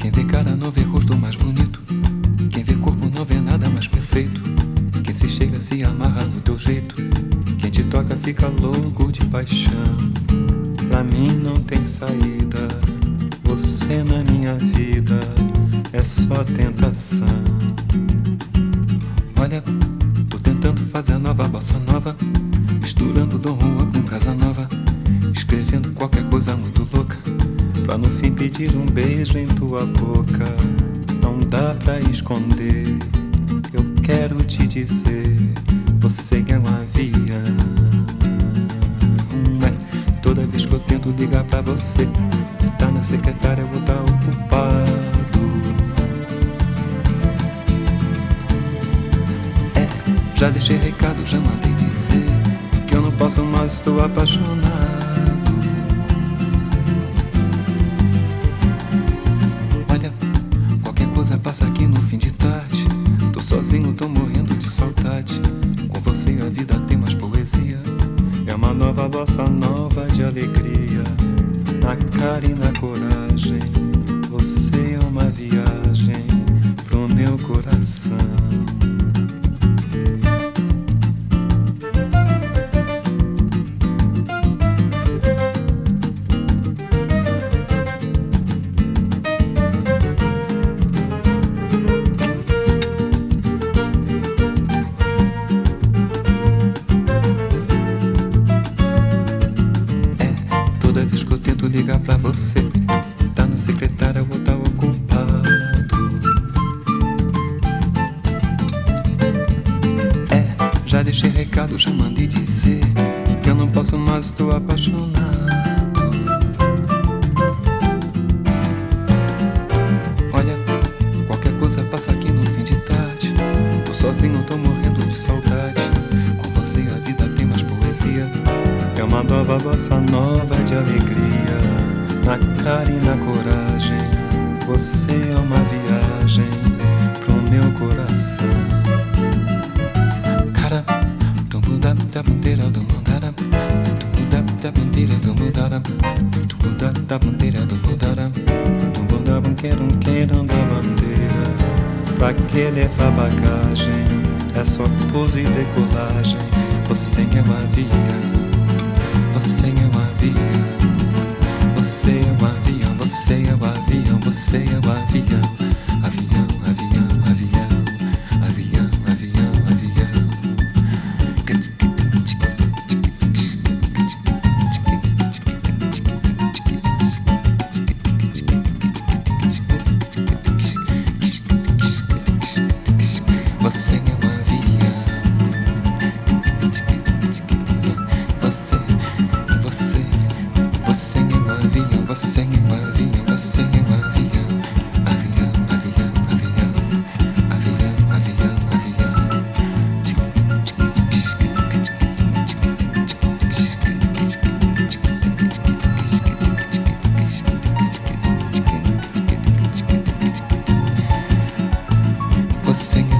Quem vê cara não vê é rosto mais bonito. Quem vê corpo não vê é nada mais perfeito. Quem se chega se amarra no teu jeito. Quem te toca fica louco de paixão. Pra mim não tem saída. Você na é minha vida é só tentação. Olha, tô tentando fazer a nova bossa nova. Misturando Dom Juan com Casa Nova. Escrevendo qualquer coisa muito louca Pedir um beijo em tua boca. Não dá pra esconder. Eu quero te dizer. Você é um avião. É, toda vez que eu tento ligar pra você, tá na secretária, eu vou tá ocupado. É, já deixei recado, já mandei dizer que eu não posso mais, estou apaixonado. Você a vida tem mais poesia. É uma nova bossa nova de alegria. Na cara e na coragem. Eu vou tá ocupado. É, já deixei recado, já mandei dizer que eu não posso mais, estou apaixonado. Olha, qualquer coisa passa aqui no fim de tarde. Tô sozinho, tô morrendo de saudade. Com você a vida tem mais poesia. É uma nova bossa nova de alegria. Na cara e na coragem. Você é uma viagem pro meu coração. Cara, da bandeira do bandeira do mandara. Tumbu da da bandeira. Pra que levar bagagem? É só pose e decolagem. Você é um avião. Você é um avião. Você é um avião. Avião, avião, avião. Avião, avião, avião. Você é um avião. Você, você, você é um avião. Você é um avião. Você é um. Avião, avião. Você